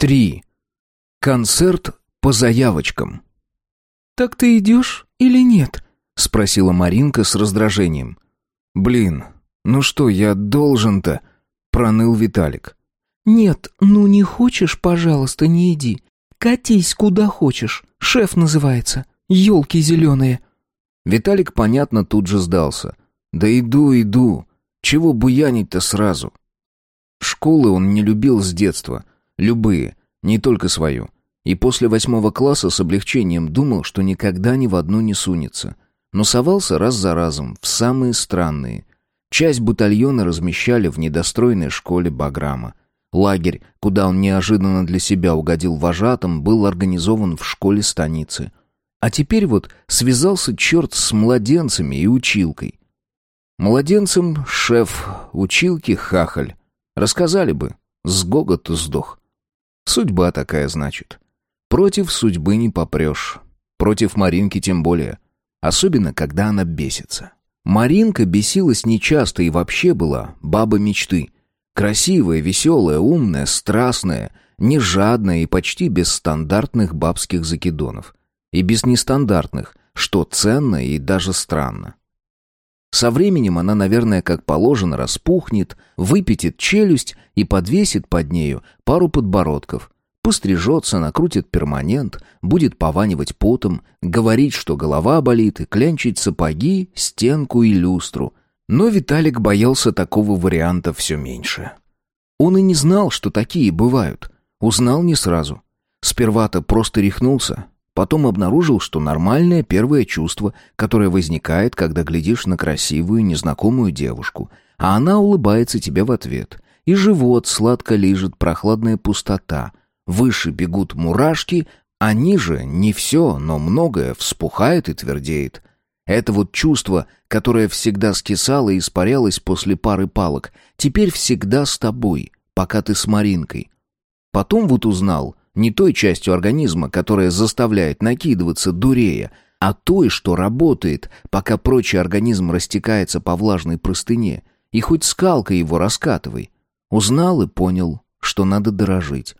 3. Концерт по заявочкам. «Так ты идешь или нет?» — спросила Маринка с раздражением. «Блин, ну что, я должен-то?» — проныл Виталик. «Нет, ну не хочешь, пожалуйста, не иди. Катись куда хочешь. Шеф называется. Ёлки зеленые». Виталик, понятно, тут же сдался. «Да иду, иду. Чего буянить-то сразу?» Школы он не любил с детства. Любые, не только свою. И после восьмого класса с облегчением думал, что никогда ни в одну не сунется. Но совался раз за разом в самые странные. Часть батальона размещали в недостроенной школе Баграма. Лагерь, куда он неожиданно для себя угодил вожатым, был организован в школе станицы. А теперь вот связался черт с младенцами и училкой. Младенцам шеф училки хахаль. Рассказали бы, с гоготу сдох. Судьба такая, значит. Против судьбы не попрешь. Против Маринки тем более. Особенно, когда она бесится. Маринка бесилась нечасто и вообще была баба мечты. Красивая, веселая, умная, страстная, не жадная и почти без стандартных бабских закидонов. И без нестандартных, что ценно и даже странно. Со временем она, наверное, как положено, распухнет, выпятит челюсть и подвесит под нею пару подбородков. Пострижется, накрутит перманент, будет пованивать потом, говорить, что голова болит, и клянчить сапоги, стенку и люстру. Но Виталик боялся такого варианта все меньше. Он и не знал, что такие бывают. Узнал не сразу. Сперва-то просто рехнулся, Потом обнаружил, что нормальное первое чувство, которое возникает, когда глядишь на красивую, незнакомую девушку, а она улыбается тебе в ответ. И живот сладко лижет прохладная пустота. Выше бегут мурашки, а ниже не все, но многое вспухает и твердеет. Это вот чувство, которое всегда скисало и испарялось после пары палок, теперь всегда с тобой, пока ты с Маринкой. Потом вот узнал, не той частью организма, которая заставляет накидываться дурея, а той, что работает, пока прочий организм растекается по влажной простыне, и хоть скалкой его раскатывай. Узнал и понял, что надо дорожить.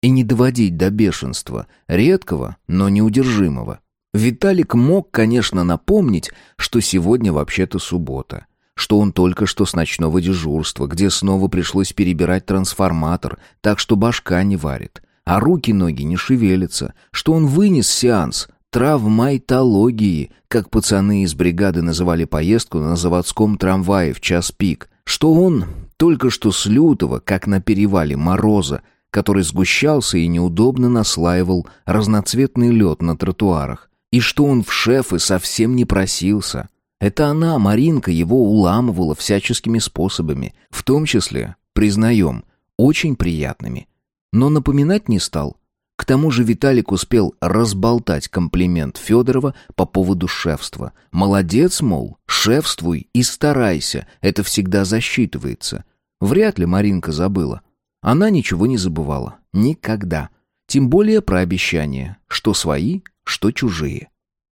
И не доводить до бешенства, редкого, но неудержимого. Виталик мог, конечно, напомнить, что сегодня вообще-то суббота что он только что с ночного дежурства, где снова пришлось перебирать трансформатор, так что башка не варит а руки-ноги не шевелятся, что он вынес сеанс травмайтологии, как пацаны из бригады называли поездку на заводском трамвае в час пик, что он только что с лютого, как на перевале мороза, который сгущался и неудобно наслаивал разноцветный лед на тротуарах, и что он в шефы совсем не просился. Это она, Маринка, его уламывала всяческими способами, в том числе, признаем, очень приятными – но напоминать не стал. К тому же Виталик успел разболтать комплимент Федорова по поводу шефства. «Молодец, мол, шефствуй и старайся, это всегда засчитывается». Вряд ли Маринка забыла. Она ничего не забывала. Никогда. Тем более про обещания, что свои, что чужие.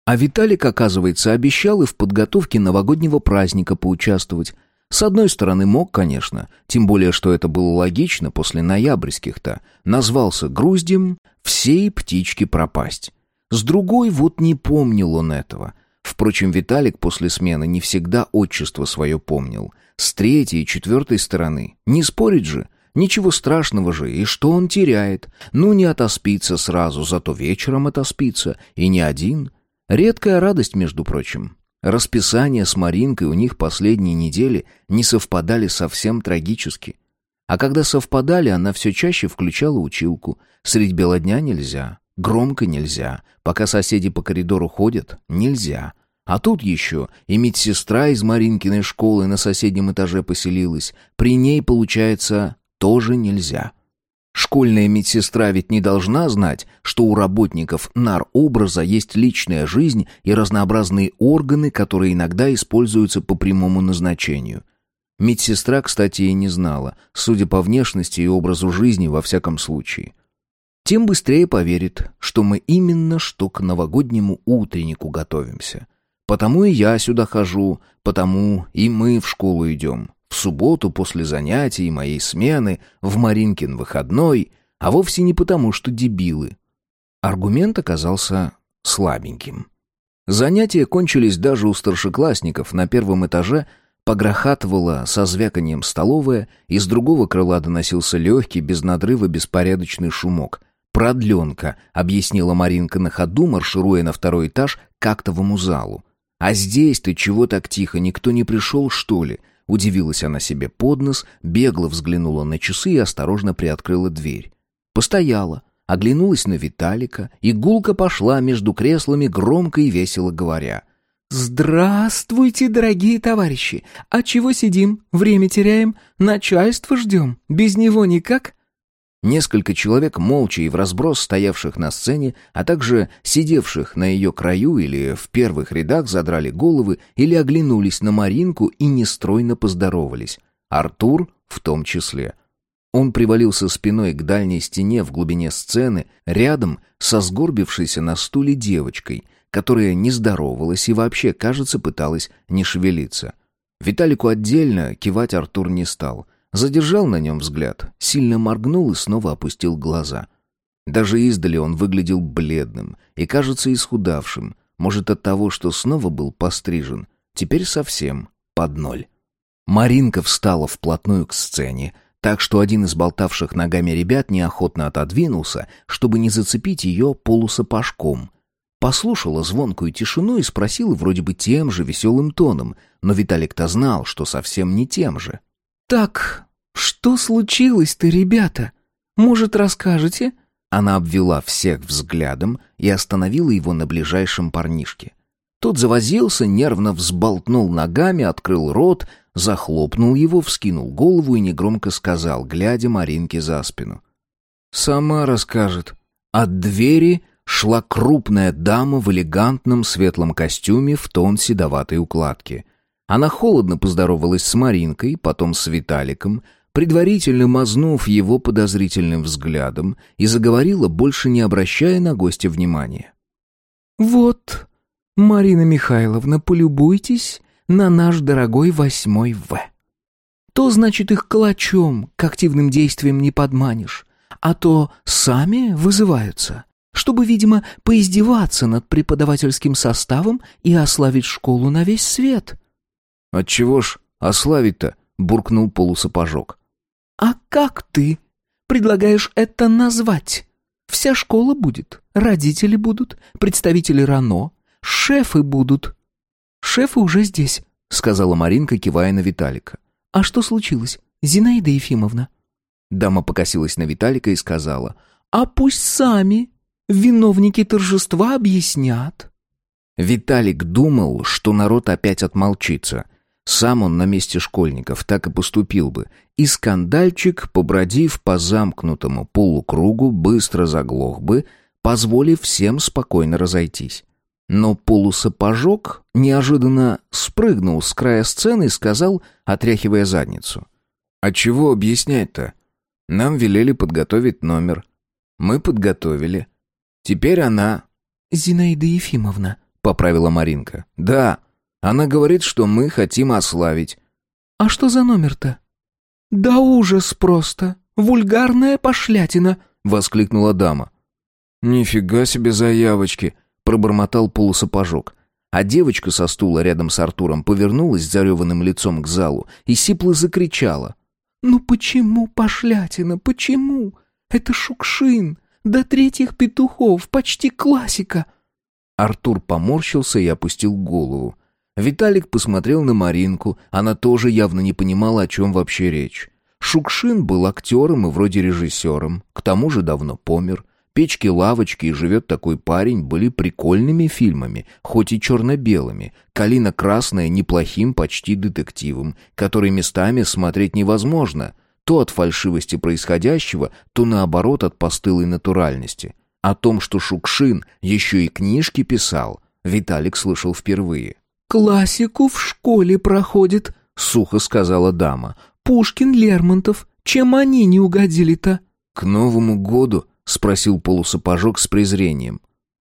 А Виталик, оказывается, обещал и в подготовке новогоднего праздника поучаствовать. С одной стороны, мог, конечно, тем более, что это было логично после ноябрьских-то. Назвался груздем «Всей птички пропасть». С другой, вот не помнил он этого. Впрочем, Виталик после смены не всегда отчество свое помнил. С третьей и четвертой стороны. Не спорить же. Ничего страшного же, и что он теряет? Ну, не отоспится сразу, зато вечером отоспится. И не один. Редкая радость, между прочим. Расписание с Маринкой у них последние недели не совпадали совсем трагически. А когда совпадали, она все чаще включала училку. Средь бела дня нельзя, громко нельзя, пока соседи по коридору ходят, нельзя. А тут еще и медсестра из Маринкиной школы на соседнем этаже поселилась. При ней, получается, тоже нельзя. Школьная медсестра ведь не должна знать, что у работников нар-образа есть личная жизнь и разнообразные органы, которые иногда используются по прямому назначению. Медсестра, кстати, и не знала, судя по внешности и образу жизни во всяком случае. Тем быстрее поверит, что мы именно что к новогоднему утреннику готовимся. Потому и я сюда хожу, потому и мы в школу идем. В субботу после занятий моей смены, в Маринкин выходной, а вовсе не потому, что дебилы. Аргумент оказался слабеньким. Занятия кончились даже у старшеклассников. На первом этаже погрохатывала со звяканием столовая, из другого крыла доносился легкий, без надрыва, беспорядочный шумок. «Продленка», — объяснила Маринка на ходу, маршируя на второй этаж к актовому залу. «А здесь ты чего так тихо? Никто не пришел, что ли?» Удивилась она себе под нос, бегло взглянула на часы и осторожно приоткрыла дверь. Постояла, оглянулась на Виталика, и гулка пошла между креслами, громко и весело говоря. «Здравствуйте, дорогие товарищи! А чего сидим? Время теряем? Начальство ждем? Без него никак?» Несколько человек, молча и в разброс стоявших на сцене, а также сидевших на ее краю или в первых рядах, задрали головы или оглянулись на Маринку и нестройно поздоровались. Артур в том числе. Он привалился спиной к дальней стене в глубине сцены, рядом со сгорбившейся на стуле девочкой, которая не здоровалась и вообще, кажется, пыталась не шевелиться. Виталику отдельно кивать Артур не стал — Задержал на нем взгляд, сильно моргнул и снова опустил глаза. Даже издали он выглядел бледным и, кажется, исхудавшим. Может, от того, что снова был пострижен. Теперь совсем под ноль. Маринка встала вплотную к сцене, так что один из болтавших ногами ребят неохотно отодвинулся, чтобы не зацепить ее полусапожком. Послушала звонкую тишину и спросила вроде бы тем же веселым тоном, но Виталик-то знал, что совсем не тем же. «Так, что случилось-то, ребята? Может, расскажете?» Она обвела всех взглядом и остановила его на ближайшем парнишке. Тот завозился, нервно взболтнул ногами, открыл рот, захлопнул его, вскинул голову и негромко сказал, глядя Маринке за спину. «Сама расскажет». От двери шла крупная дама в элегантном светлом костюме в тон седоватой укладки. Она холодно поздоровалась с Маринкой, потом с Виталиком, предварительно мазнув его подозрительным взглядом, и заговорила, больше не обращая на гостя внимания. «Вот, Марина Михайловна, полюбуйтесь на наш дорогой восьмой В. То, значит, их калачом к активным действиям не подманишь, а то сами вызываются, чтобы, видимо, поиздеваться над преподавательским составом и ославить школу на весь свет». «Отчего ж ославить-то?» — буркнул полусапожок. «А как ты предлагаешь это назвать? Вся школа будет, родители будут, представители РАНО, шефы будут». «Шефы уже здесь», — сказала Маринка, кивая на Виталика. «А что случилось, Зинаида Ефимовна?» Дама покосилась на Виталика и сказала, «А пусть сами виновники торжества объяснят». Виталик думал, что народ опять отмолчится, сам он на месте школьников так и поступил бы. И скандальчик, побродив по замкнутому полукругу, быстро заглох бы, позволив всем спокойно разойтись. Но полусапожок неожиданно спрыгнул с края сцены и сказал, отряхивая задницу. «А чего объяснять-то? Нам велели подготовить номер. Мы подготовили. Теперь она...» «Зинаида Ефимовна», — поправила Маринка. «Да, она говорит, что мы хотим ославить. А что за номер-то? Да ужас просто. Вульгарная пошлятина, воскликнула дама. Нифига себе заявочки, пробормотал полусапожок. А девочка со стула рядом с Артуром повернулась зареванным лицом к залу и сипло закричала. «Ну почему пошлятина? Почему? Это Шукшин, до третьих петухов, почти классика!» Артур поморщился и опустил голову. Виталик посмотрел на Маринку, она тоже явно не понимала, о чем вообще речь. Шукшин был актером и вроде режиссером, к тому же давно помер. «Печки-лавочки» и «Живет такой парень» были прикольными фильмами, хоть и черно-белыми. «Калина красная» неплохим почти детективом, который местами смотреть невозможно. То от фальшивости происходящего, то наоборот от постылой натуральности. О том, что Шукшин еще и книжки писал, Виталик слышал впервые. «Классику в школе проходит», — сухо сказала дама. «Пушкин, Лермонтов. Чем они не угодили-то?» «К Новому году?» — спросил полусапожок с презрением.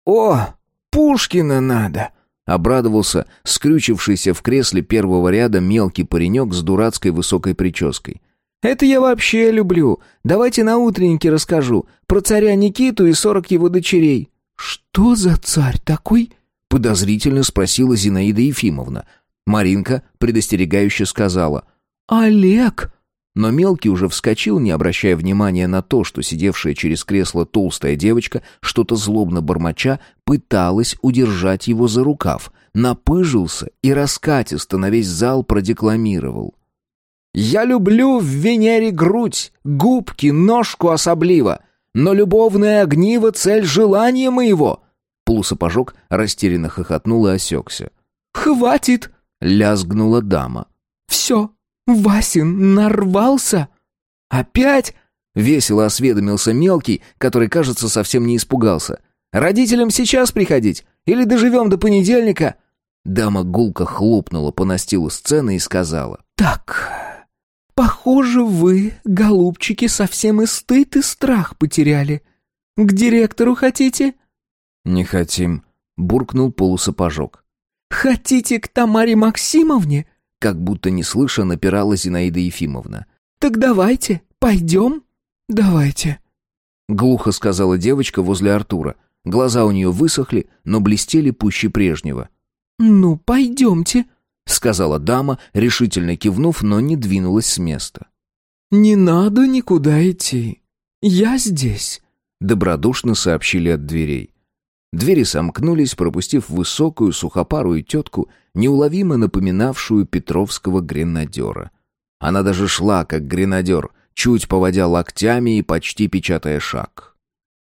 «О, Пушкина надо!» — обрадовался скрючившийся в кресле первого ряда мелкий паренек с дурацкой высокой прической. «Это я вообще люблю. Давайте на утреннике расскажу. Про царя Никиту и сорок его дочерей». «Что за царь такой?» — подозрительно спросила Зинаида Ефимовна. Маринка предостерегающе сказала. «Олег!» Но мелкий уже вскочил, не обращая внимания на то, что сидевшая через кресло толстая девочка, что-то злобно бормоча, пыталась удержать его за рукав, напыжился и раскатисто на весь зал продекламировал. «Я люблю в Венере грудь, губки, ножку особливо, но любовное огниво — цель желания моего!» Полусапожок растерянно хохотнул и осекся. «Хватит!» — лязгнула дама. «Все, Васин нарвался!» «Опять?» — весело осведомился мелкий, который, кажется, совсем не испугался. «Родителям сейчас приходить? Или доживем до понедельника?» Дама гулко хлопнула по настилу сцены и сказала. «Так, похоже, вы, голубчики, совсем и стыд, и страх потеряли. К директору хотите?» «Не хотим», — буркнул полусапожок. «Хотите к Тамаре Максимовне?» как будто не слыша, напирала Зинаида Ефимовна. «Так давайте, пойдем?» «Давайте», — глухо сказала девочка возле Артура. Глаза у нее высохли, но блестели пуще прежнего. «Ну, пойдемте», — сказала дама, решительно кивнув, но не двинулась с места. «Не надо никуда идти. Я здесь», — добродушно сообщили от дверей. Двери сомкнулись, пропустив высокую сухопарую тетку, неуловимо напоминавшую петровского гренадера. Она даже шла, как гренадер, чуть поводя локтями и почти печатая шаг.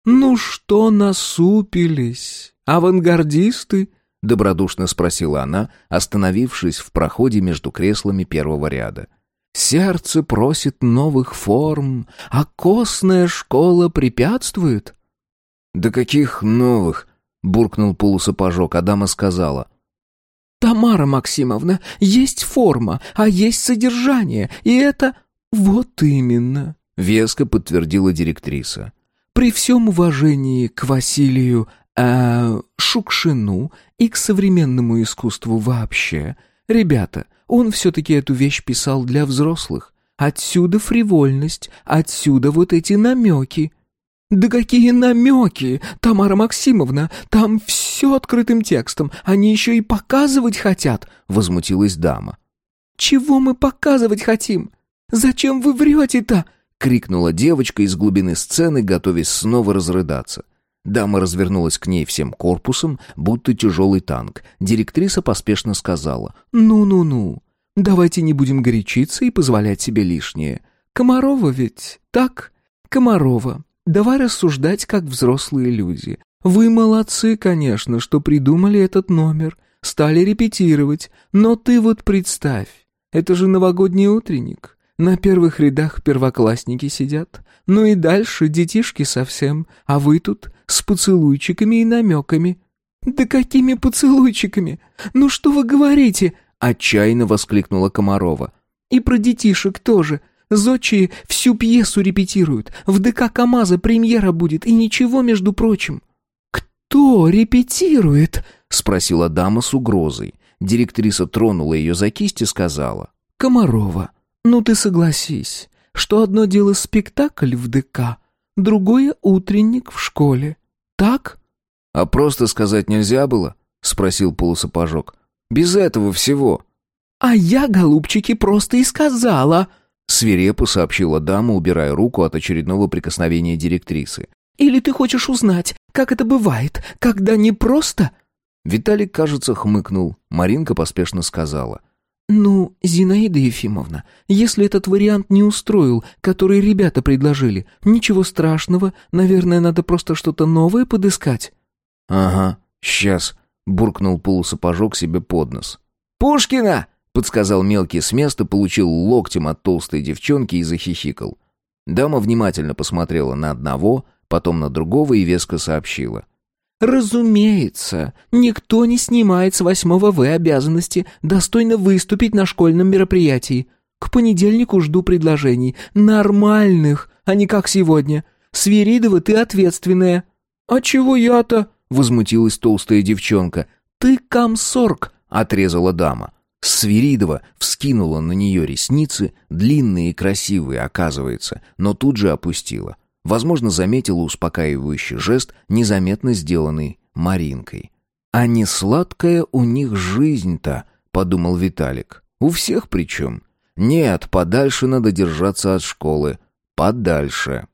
«Ну что насупились? Авангардисты?» — добродушно спросила она, остановившись в проходе между креслами первого ряда. «Сердце просит новых форм, а костная школа препятствует?» «Да каких новых?» — буркнул полусапожок, а дама сказала. «Тамара Максимовна, есть форма, а есть содержание, и это...» «Вот именно», — веско подтвердила директриса. «При всем уважении к Василию э, Шукшину и к современному искусству вообще, ребята, он все-таки эту вещь писал для взрослых. Отсюда фривольность, отсюда вот эти намеки». «Да какие намеки, Тамара Максимовна! Там все открытым текстом, они еще и показывать хотят!» — возмутилась дама. «Чего мы показывать хотим? Зачем вы врете-то?» — крикнула девочка из глубины сцены, готовясь снова разрыдаться. Дама развернулась к ней всем корпусом, будто тяжелый танк. Директриса поспешно сказала «Ну-ну-ну, давайте не будем горячиться и позволять себе лишнее. Комарова ведь, так? Комарова, Давай рассуждать, как взрослые люди. Вы молодцы, конечно, что придумали этот номер, стали репетировать, но ты вот представь, это же новогодний утренник. На первых рядах первоклассники сидят, ну и дальше детишки совсем, а вы тут с поцелуйчиками и намеками. «Да какими поцелуйчиками? Ну что вы говорите?» — отчаянно воскликнула Комарова. «И про детишек тоже. Зодчие всю пьесу репетируют. В ДК КамАЗа премьера будет, и ничего, между прочим». «Кто репетирует?» — спросила дама с угрозой. Директриса тронула ее за кисть и сказала. «Комарова, ну ты согласись, что одно дело спектакль в ДК, другое — утренник в школе. Так?» «А просто сказать нельзя было?» — спросил полусапожок. «Без этого всего». «А я, голубчики, просто и сказала», Свирепо сообщила дама, убирая руку от очередного прикосновения директрисы. «Или ты хочешь узнать, как это бывает, когда не просто...» Виталик, кажется, хмыкнул. Маринка поспешно сказала. «Ну, Зинаида Ефимовна, если этот вариант не устроил, который ребята предложили, ничего страшного, наверное, надо просто что-то новое подыскать». «Ага, сейчас», — буркнул полусапожок себе под нос. «Пушкина!» Подсказал мелкий с места, получил локтем от толстой девчонки и захихикал. Дама внимательно посмотрела на одного, потом на другого и веско сообщила. «Разумеется, никто не снимает с восьмого В обязанности достойно выступить на школьном мероприятии. К понедельнику жду предложений. Нормальных, а не как сегодня. Свиридова, ты ответственная». «А чего я-то?» — возмутилась толстая девчонка. «Ты комсорг», — отрезала дама. Свиридова вскинула на нее ресницы, длинные и красивые, оказывается, но тут же опустила. Возможно, заметила успокаивающий жест, незаметно сделанный Маринкой. «А не сладкая у них жизнь-то», — подумал Виталик. «У всех причем. Нет, подальше надо держаться от школы. Подальше».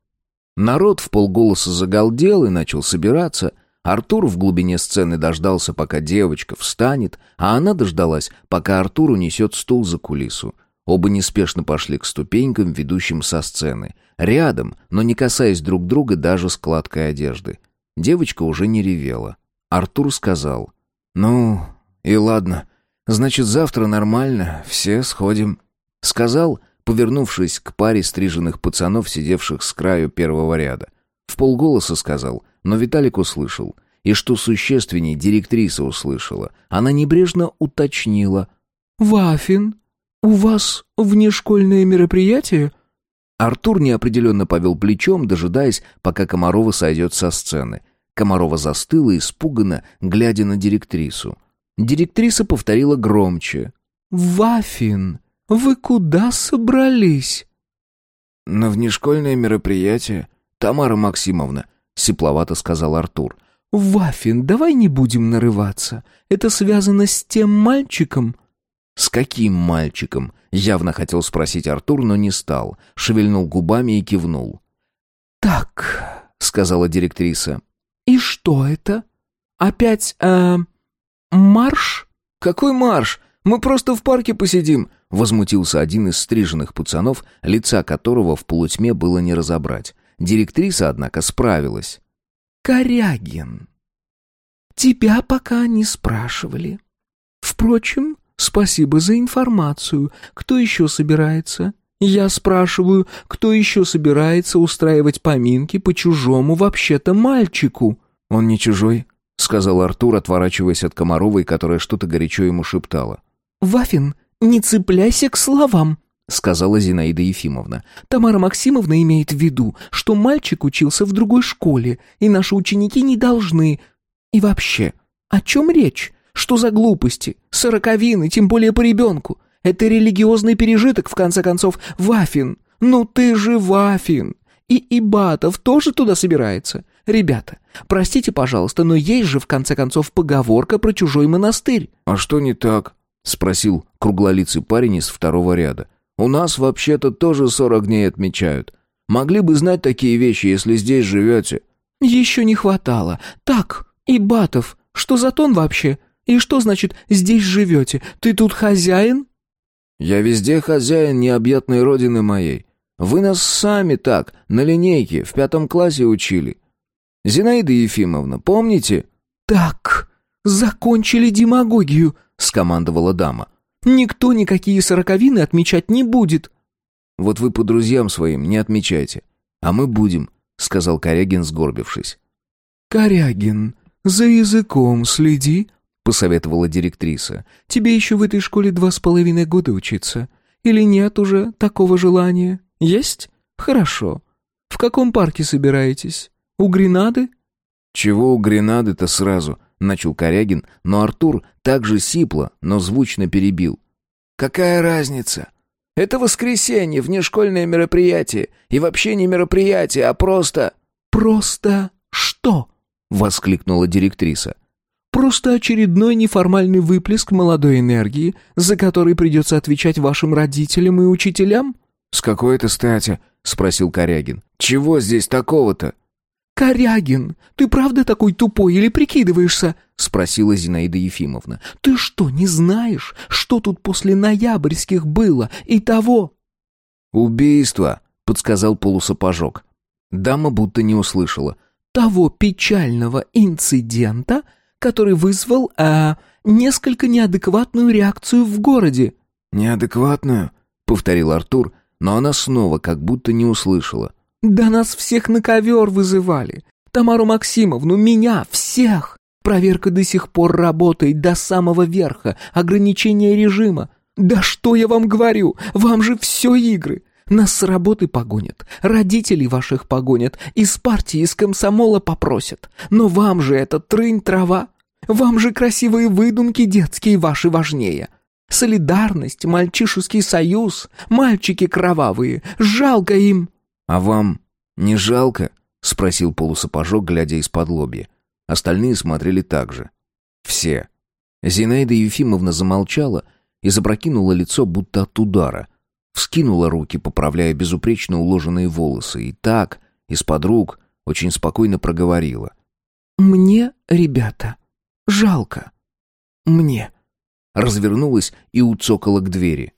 Народ в полголоса загалдел и начал собираться — Артур в глубине сцены дождался, пока девочка встанет, а она дождалась, пока Артур унесет стул за кулису. Оба неспешно пошли к ступенькам, ведущим со сцены. Рядом, но не касаясь друг друга даже складкой одежды. Девочка уже не ревела. Артур сказал. «Ну, и ладно. Значит, завтра нормально, все сходим». Сказал, повернувшись к паре стриженных пацанов, сидевших с краю первого ряда. В полголоса сказал, но Виталик услышал. И что существенней, директриса услышала. Она небрежно уточнила. «Вафин, у вас внешкольное мероприятие?» Артур неопределенно повел плечом, дожидаясь, пока Комарова сойдет со сцены. Комарова застыла, испуганно, глядя на директрису. Директриса повторила громче. «Вафин, вы куда собрались?» «На внешкольное мероприятие», «Тамара Максимовна», — сепловато сказал Артур. «Вафин, давай не будем нарываться. Это связано с тем мальчиком». «С каким мальчиком?» — явно хотел спросить Артур, но не стал. Шевельнул губами и кивнул. «Так», — сказала директриса. «И что это? Опять, э, марш?» «Какой марш? Мы просто в парке посидим», — возмутился один из стриженных пацанов, лица которого в полутьме было не разобрать. Директриса, однако, справилась. «Корягин, тебя пока не спрашивали. Впрочем, спасибо за информацию. Кто еще собирается?» «Я спрашиваю, кто еще собирается устраивать поминки по чужому вообще-то мальчику?» «Он не чужой», — сказал Артур, отворачиваясь от Комаровой, которая что-то горячо ему шептала. «Вафин, не цепляйся к словам», — сказала Зинаида Ефимовна. «Тамара Максимовна имеет в виду, что мальчик учился в другой школе, и наши ученики не должны... И вообще, о чем речь? Что за глупости? Сороковины, тем более по ребенку. Это религиозный пережиток, в конце концов. Вафин, ну ты же Вафин. И Ибатов тоже туда собирается. Ребята, простите, пожалуйста, но есть же, в конце концов, поговорка про чужой монастырь». «А что не так?» — спросил круглолицый парень из второго ряда. У нас вообще-то тоже сорок дней отмечают. Могли бы знать такие вещи, если здесь живете». «Еще не хватало. Так, и Батов, что за тон вообще? И что значит «здесь живете»? Ты тут хозяин?» «Я везде хозяин необъятной родины моей. Вы нас сами так, на линейке, в пятом классе учили. Зинаида Ефимовна, помните?» «Так, закончили демагогию», — скомандовала дама. Никто никакие сороковины отмечать не будет». «Вот вы по друзьям своим не отмечайте, а мы будем», — сказал Корягин, сгорбившись. «Корягин, за языком следи», — посоветовала директриса. «Тебе еще в этой школе два с половиной года учиться. Или нет уже такого желания? Есть? Хорошо. В каком парке собираетесь? У Гренады?» «Чего у Гренады-то сразу?» — начал Корягин, но Артур также сипло, но звучно перебил. «Какая разница? Это воскресенье, внешкольное мероприятие. И вообще не мероприятие, а просто...» «Просто что?» — воскликнула директриса. «Просто очередной неформальный выплеск молодой энергии, за который придется отвечать вашим родителям и учителям?» «С какой это стати?» — спросил Корягин. «Чего здесь такого-то?» «Корягин, ты правда такой тупой или прикидываешься?» — спросила Зинаида Ефимовна. «Ты что, не знаешь, что тут после ноябрьских было и того?» «Убийство», — подсказал полусапожок. Дама будто не услышала. «Того печального инцидента, который вызвал, а, несколько неадекватную реакцию в городе». «Неадекватную?» — повторил Артур, но она снова как будто не услышала. Да нас всех на ковер вызывали. Тамару Максимовну, меня, всех. Проверка до сих пор работает до самого верха. Ограничение режима. Да что я вам говорю? Вам же все игры. Нас с работы погонят, родителей ваших погонят, из партии, из комсомола попросят. Но вам же это трынь трава. Вам же красивые выдумки детские ваши важнее. Солидарность, мальчишеский союз, мальчики кровавые, жалко им!» «А вам не жалко?» — спросил полусапожок, глядя из-под лобья. Остальные смотрели так же. Все. Зинаида Ефимовна замолчала и запрокинула лицо, будто от удара. Вскинула руки, поправляя безупречно уложенные волосы, и так, из-под рук, очень спокойно проговорила. «Мне, ребята, жалко. Мне» развернулась и уцокала к двери.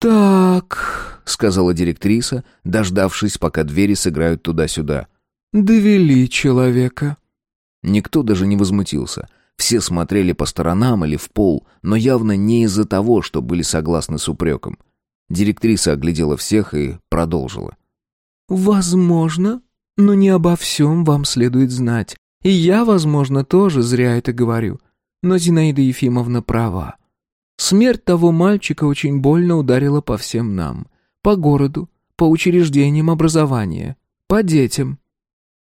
«Так», — сказала директриса, дождавшись, пока двери сыграют туда-сюда. «Довели человека». Никто даже не возмутился. Все смотрели по сторонам или в пол, но явно не из-за того, что были согласны с упреком. Директриса оглядела всех и продолжила. «Возможно, но не обо всем вам следует знать. И я, возможно, тоже зря это говорю. Но Зинаида Ефимовна права. Смерть того мальчика очень больно ударила по всем нам. По городу, по учреждениям образования, по детям.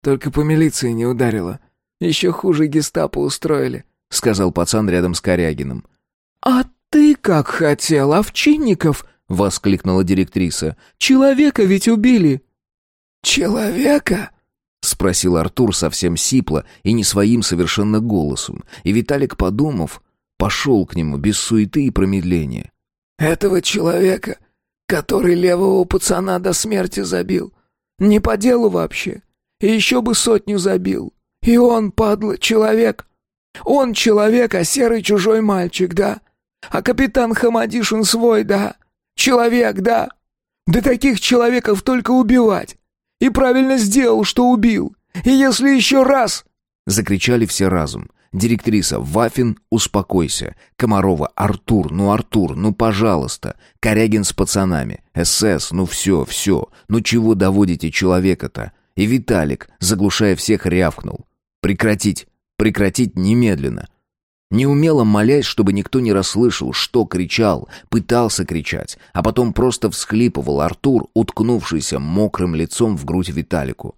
«Только по милиции не ударила. Еще хуже гестапо устроили», — сказал пацан рядом с Корягиным. «А ты как хотел, Овчинников!» — воскликнула директриса. «Человека ведь убили!» «Человека?» — спросил Артур совсем сипло и не своим совершенно голосом, и Виталик, подумав, пошел к нему без суеты и промедления. «Этого человека, который левого пацана до смерти забил. Не по делу вообще. И еще бы сотню забил. И он, падла, человек. Он человек, а серый чужой мальчик, да? А капитан Хамадишин свой, да? Человек, да? Да таких человеков только убивать. И правильно сделал, что убил. И если еще раз...» Закричали все разом. Директриса Вафин, успокойся. Комарова, Артур, ну Артур, ну пожалуйста. Корягин с пацанами. СС, ну все, все. Ну чего доводите человека-то? И Виталик, заглушая всех, рявкнул. Прекратить, прекратить немедленно. Неумело молясь, чтобы никто не расслышал, что кричал, пытался кричать, а потом просто всхлипывал Артур, уткнувшийся мокрым лицом в грудь Виталику.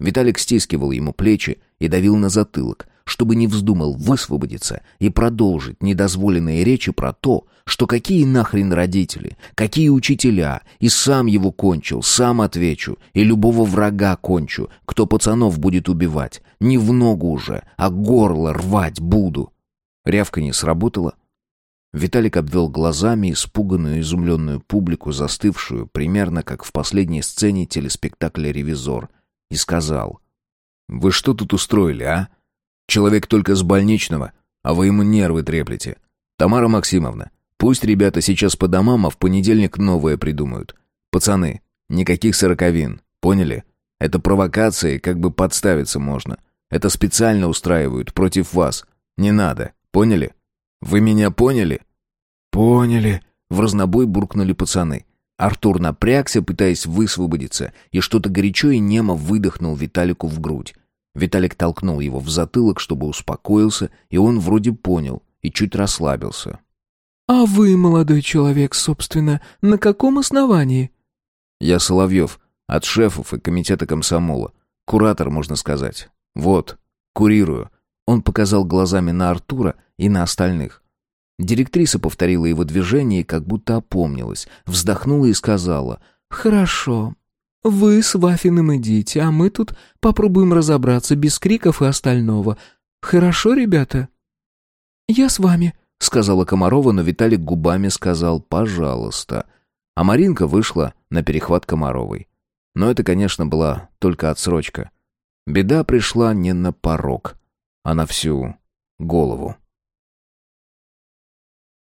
Виталик стискивал ему плечи и давил на затылок, чтобы не вздумал высвободиться и продолжить недозволенные речи про то, что какие нахрен родители, какие учителя, и сам его кончил, сам отвечу, и любого врага кончу, кто пацанов будет убивать. Не в ногу уже, а горло рвать буду. Рявка не сработала. Виталик обвел глазами испуганную изумленную публику, застывшую, примерно как в последней сцене телеспектакля «Ревизор», и сказал, «Вы что тут устроили, а? Человек только с больничного, а вы ему нервы треплете. Тамара Максимовна, пусть ребята сейчас по домам, а в понедельник новое придумают. Пацаны, никаких сороковин, поняли? Это провокации, как бы подставиться можно. Это специально устраивают против вас. Не надо, поняли? Вы меня поняли? Поняли, в разнобой буркнули пацаны. Артур напрягся, пытаясь высвободиться, и что-то горячо и немо выдохнул Виталику в грудь. Виталик толкнул его в затылок, чтобы успокоился, и он вроде понял и чуть расслабился. «А вы, молодой человек, собственно, на каком основании?» «Я Соловьев, от шефов и комитета комсомола. Куратор, можно сказать. Вот, курирую». Он показал глазами на Артура и на остальных. Директриса повторила его движение и как будто опомнилась, вздохнула и сказала «Хорошо, вы с Вафиным идите, а мы тут попробуем разобраться без криков и остального. Хорошо, ребята?» «Я с вами», — сказала Комарова, но Виталик губами сказал «пожалуйста». А Маринка вышла на перехват Комаровой. Но это, конечно, была только отсрочка. Беда пришла не на порог, а на всю голову.